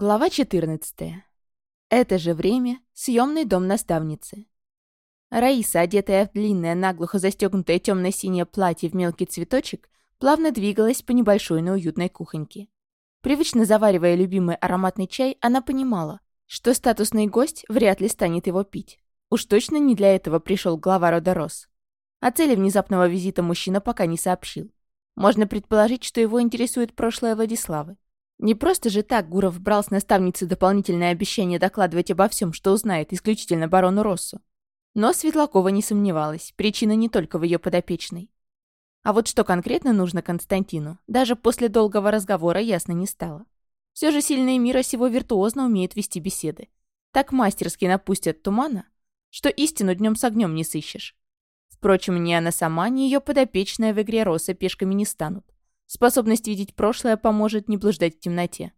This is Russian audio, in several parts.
Глава 14. Это же время — съемный дом наставницы. Раиса, одетая в длинное, наглухо застегнутое темно-синее платье в мелкий цветочек, плавно двигалась по небольшой, но уютной кухоньке. Привычно заваривая любимый ароматный чай, она понимала, что статусный гость вряд ли станет его пить. Уж точно не для этого пришел глава рода Рос. О цели внезапного визита мужчина пока не сообщил. Можно предположить, что его интересует прошлое Владиславы. Не просто же так Гуров брал с наставницы дополнительное обещание докладывать обо всем, что узнает исключительно барону Россу. Но Светлакова не сомневалась, причина не только в ее подопечной. А вот что конкретно нужно Константину, даже после долгого разговора ясно не стало. Все же сильные мира сего виртуозно умеют вести беседы. Так мастерски напустят тумана, что истину днем с огнем не сыщешь. Впрочем, ни она сама, ни ее подопечная в игре Роса пешками не станут. Способность видеть прошлое поможет не блуждать в темноте.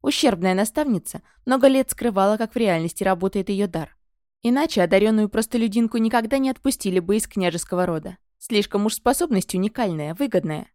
Ущербная наставница много лет скрывала, как в реальности работает ее дар. Иначе одаренную простолюдинку никогда не отпустили бы из княжеского рода. Слишком уж способность уникальная, выгодная.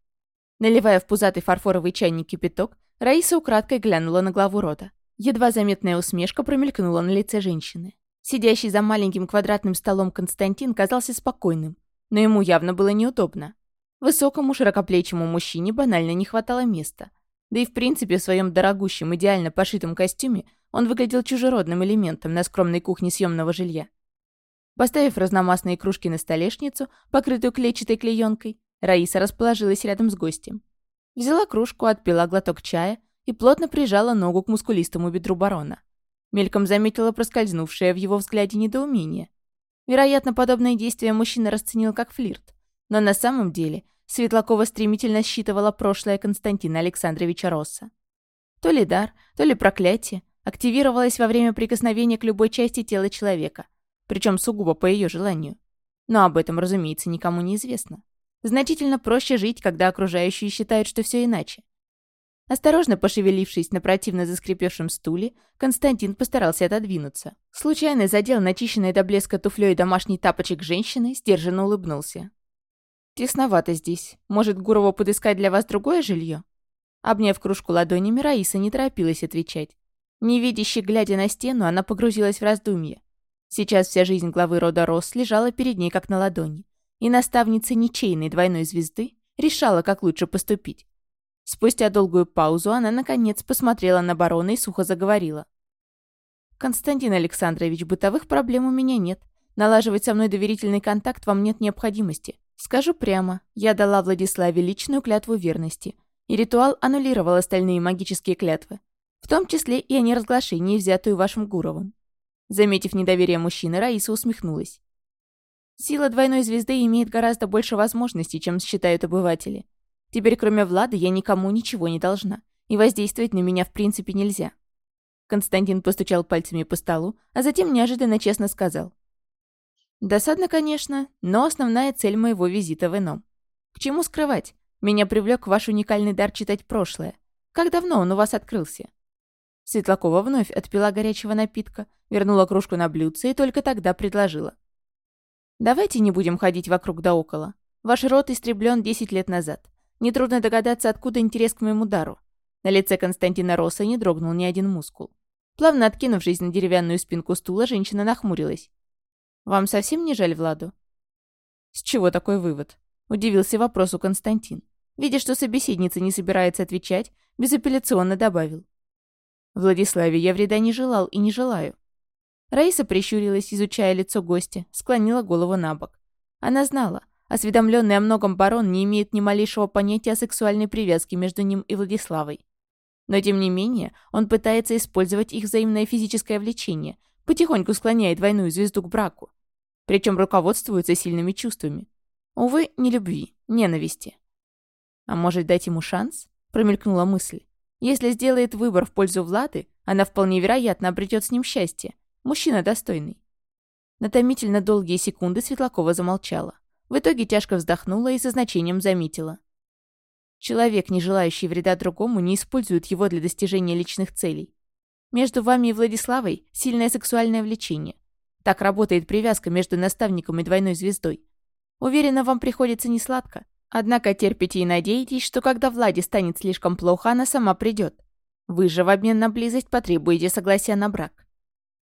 Наливая в пузатый фарфоровый чайник кипяток, Раиса украдкой глянула на главу рода. Едва заметная усмешка промелькнула на лице женщины. Сидящий за маленьким квадратным столом Константин казался спокойным, но ему явно было неудобно. Высокому широкоплечему мужчине банально не хватало места. Да и в принципе в своем дорогущем, идеально пошитом костюме он выглядел чужеродным элементом на скромной кухне съемного жилья. Поставив разномастные кружки на столешницу, покрытую клетчатой клеенкой, Раиса расположилась рядом с гостем. Взяла кружку, отпила глоток чая и плотно прижала ногу к мускулистому бедру барона. Мельком заметила проскользнувшее в его взгляде недоумение. Вероятно, подобное действие мужчина расценил как флирт. Но на самом деле Светлакова стремительно считывала прошлое Константина Александровича Росса. То ли дар, то ли проклятие активировалось во время прикосновения к любой части тела человека, причем сугубо по ее желанию. Но об этом, разумеется, никому не известно. Значительно проще жить, когда окружающие считают, что все иначе. Осторожно пошевелившись на противно заскрипевшем стуле, Константин постарался отодвинуться. Случайно задел начищенной до блеска туфлей домашний тапочек женщины, сдержанно улыбнулся. «Тесновато здесь. Может, Гурову подыскать для вас другое жилье?» Обняв кружку ладонями, Раиса не торопилась отвечать. Невидяще глядя на стену, она погрузилась в раздумье. Сейчас вся жизнь главы рода Рос лежала перед ней как на ладони, и наставница ничейной двойной звезды решала, как лучше поступить. Спустя долгую паузу она, наконец, посмотрела на барона и сухо заговорила. «Константин Александрович, бытовых проблем у меня нет. Налаживать со мной доверительный контакт вам нет необходимости. Скажу прямо, я дала Владиславе личную клятву верности, и ритуал аннулировал остальные магические клятвы, в том числе и о неразглашении, взятую вашим Гуровым. Заметив недоверие мужчины, Раиса усмехнулась. Сила двойной звезды имеет гораздо больше возможностей, чем считают обыватели. Теперь, кроме Влада, я никому ничего не должна, и воздействовать на меня в принципе нельзя. Константин постучал пальцами по столу, а затем неожиданно честно сказал. Досадно, конечно, но основная цель моего визита в ином. К чему скрывать? Меня привлек ваш уникальный дар читать прошлое. Как давно он у вас открылся?» Светлакова вновь отпила горячего напитка, вернула кружку на блюдце и только тогда предложила. «Давайте не будем ходить вокруг да около. Ваш род истреблен 10 лет назад. Нетрудно догадаться, откуда интерес к моему дару». На лице Константина Роса не дрогнул ни один мускул. Плавно откинувшись на деревянную спинку стула, женщина нахмурилась. Вам совсем не жаль Владу?» «С чего такой вывод?» — удивился вопросу Константин. Видя, что собеседница не собирается отвечать, безапелляционно добавил. «Владиславе я вреда не желал и не желаю». Раиса прищурилась, изучая лицо гостя, склонила голову на бок. Она знала, осведомленный о многом барон не имеет ни малейшего понятия о сексуальной привязке между ним и Владиславой. Но тем не менее, он пытается использовать их взаимное физическое влечение — потихоньку склоняет двойную звезду к браку. Причем руководствуется сильными чувствами. Увы, не любви, ненависти. А может, дать ему шанс? Промелькнула мысль. Если сделает выбор в пользу Влады, она вполне вероятно обретет с ним счастье. Мужчина достойный. На томительно долгие секунды Светлакова замолчала. В итоге тяжко вздохнула и со значением заметила. Человек, не желающий вреда другому, не использует его для достижения личных целей. Между вами и Владиславой сильное сексуальное влечение. Так работает привязка между наставником и двойной звездой. Уверена, вам приходится несладко. Однако терпите и надеетесь, что когда Владе станет слишком плохо, она сама придет. Вы же в обмен на близость потребуете согласия на брак.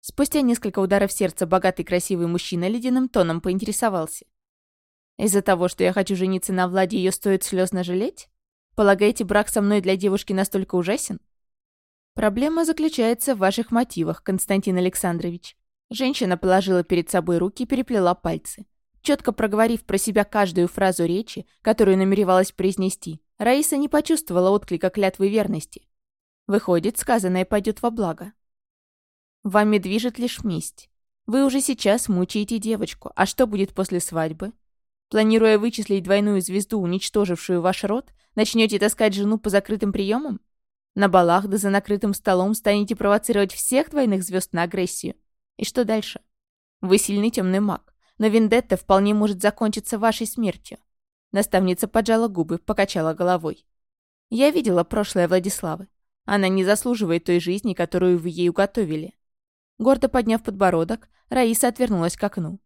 Спустя несколько ударов сердца богатый красивый мужчина ледяным тоном поинтересовался. Из-за того, что я хочу жениться на Владе, ее стоит слезно жалеть? Полагаете, брак со мной для девушки настолько ужасен? Проблема заключается в ваших мотивах, Константин Александрович. Женщина положила перед собой руки и переплела пальцы. Четко проговорив про себя каждую фразу речи, которую намеревалась произнести, Раиса не почувствовала отклика клятвы верности. Выходит, сказанное пойдет во благо. Вами движет лишь месть. Вы уже сейчас мучаете девочку, а что будет после свадьбы? Планируя вычислить двойную звезду, уничтожившую ваш род, начнете таскать жену по закрытым приемам? На балах да за накрытым столом станете провоцировать всех двойных звезд на агрессию? И что дальше? Вы сильный темный маг, но вендетта вполне может закончиться вашей смертью. Наставница поджала губы, покачала головой. Я видела прошлое Владиславы. Она не заслуживает той жизни, которую вы ей уготовили. Гордо подняв подбородок, Раиса отвернулась к окну.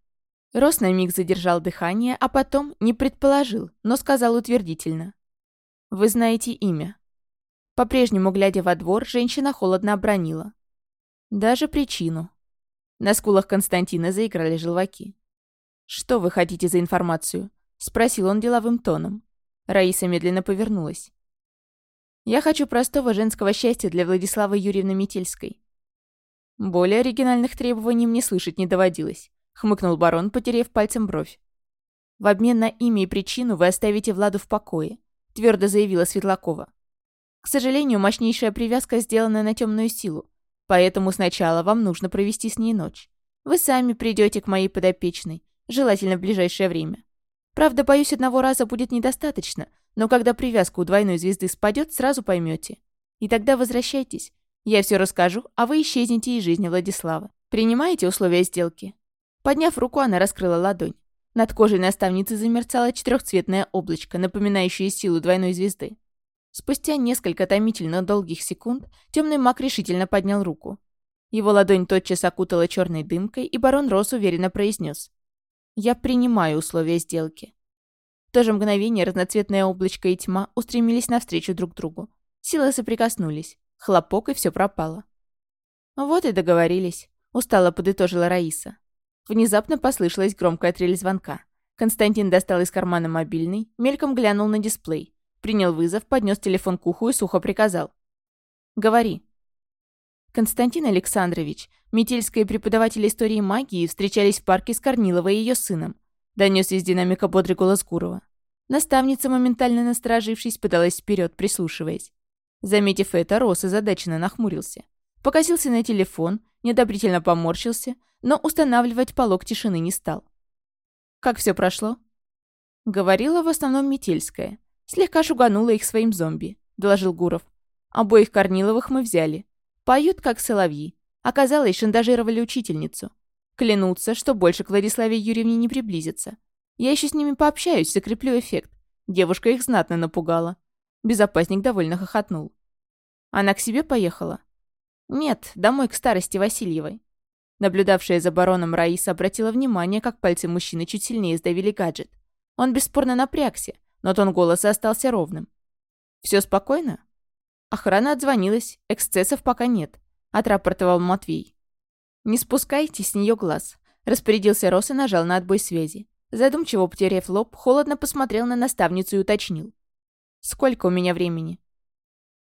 Рос на миг задержал дыхание, а потом не предположил, но сказал утвердительно. «Вы знаете имя». По-прежнему, глядя во двор, женщина холодно обронила. «Даже причину». На скулах Константина заиграли желваки. «Что вы хотите за информацию?» — спросил он деловым тоном. Раиса медленно повернулась. «Я хочу простого женского счастья для Владиславы Юрьевны Метельской. Более оригинальных требований мне слышать не доводилось, хмыкнул барон, потерев пальцем бровь. В обмен на имя и причину вы оставите Владу в покое, твердо заявила Светлакова. К сожалению, мощнейшая привязка сделана на темную силу, поэтому сначала вам нужно провести с ней ночь. Вы сами придете к моей подопечной, желательно в ближайшее время. Правда, боюсь, одного раза будет недостаточно, но когда привязка у двойной звезды спадет, сразу поймете. И тогда возвращайтесь. Я все расскажу, а вы исчезнете из жизни Владислава. Принимаете условия сделки?» Подняв руку, она раскрыла ладонь. Над кожей наставницы замерцало четырехцветное облачко, напоминающее силу двойной звезды. Спустя несколько томительно долгих секунд темный маг решительно поднял руку. Его ладонь тотчас окутала черной дымкой, и барон Рос уверенно произнес: «Я принимаю условия сделки». В то же мгновение разноцветное облачко и тьма устремились навстречу друг другу. Силы соприкоснулись. Хлопок, и все пропало. «Вот и договорились», — устало подытожила Раиса. Внезапно послышалась громкая трель звонка. Константин достал из кармана мобильный, мельком глянул на дисплей, принял вызов, поднес телефон к уху и сухо приказал. «Говори». Константин Александрович, метельская преподаватель истории магии, встречались в парке с Корниловой и ее сыном. Донес из динамика бодрый голос Гурова. Наставница, моментально насторожившись, подалась вперед, прислушиваясь. Заметив это, Рос озадаченно нахмурился. Покосился на телефон, недобрительно поморщился, но устанавливать полог тишины не стал. «Как все прошло?» Говорила в основном Метельская. Слегка шуганула их своим зомби, доложил Гуров. Обоих Корниловых мы взяли. Поют, как соловьи. Оказалось, шантажировали учительницу. Клянутся, что больше к Владиславе Юрьевне не приблизятся. Я еще с ними пообщаюсь, закреплю эффект. Девушка их знатно напугала. Безопасник довольно хохотнул. Она к себе поехала? Нет, домой к старости Васильевой. Наблюдавшая за бароном Раиса обратила внимание, как пальцы мужчины чуть сильнее сдавили гаджет. Он бесспорно напрягся, но тон голоса остался ровным. Все спокойно?» Охрана отзвонилась, эксцессов пока нет, отрапортовал Матвей. «Не спускайте с нее глаз», распорядился Рос и нажал на отбой связи. Задумчиво потеряв лоб, холодно посмотрел на наставницу и уточнил. Сколько у меня времени?»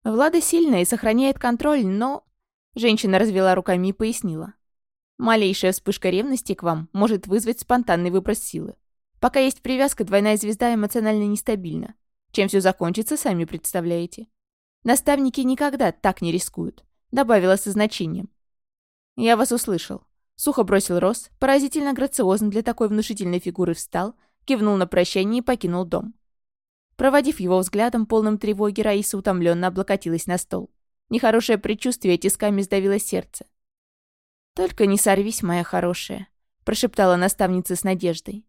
Влада сильная и сохраняет контроль, но... Женщина развела руками и пояснила. Малейшая вспышка ревности к вам может вызвать спонтанный выброс силы. Пока есть привязка, двойная звезда эмоционально нестабильна. Чем все закончится, сами представляете. Наставники никогда так не рискуют. Добавила со значением. Я вас услышал. Сухо бросил Рос, поразительно грациозно для такой внушительной фигуры встал, кивнул на прощание и покинул дом. Проводив его взглядом, полным тревоги, Раиса утомленно облокотилась на стол. Нехорошее предчувствие тисками сдавило сердце. «Только не сорвись, моя хорошая», — прошептала наставница с надеждой.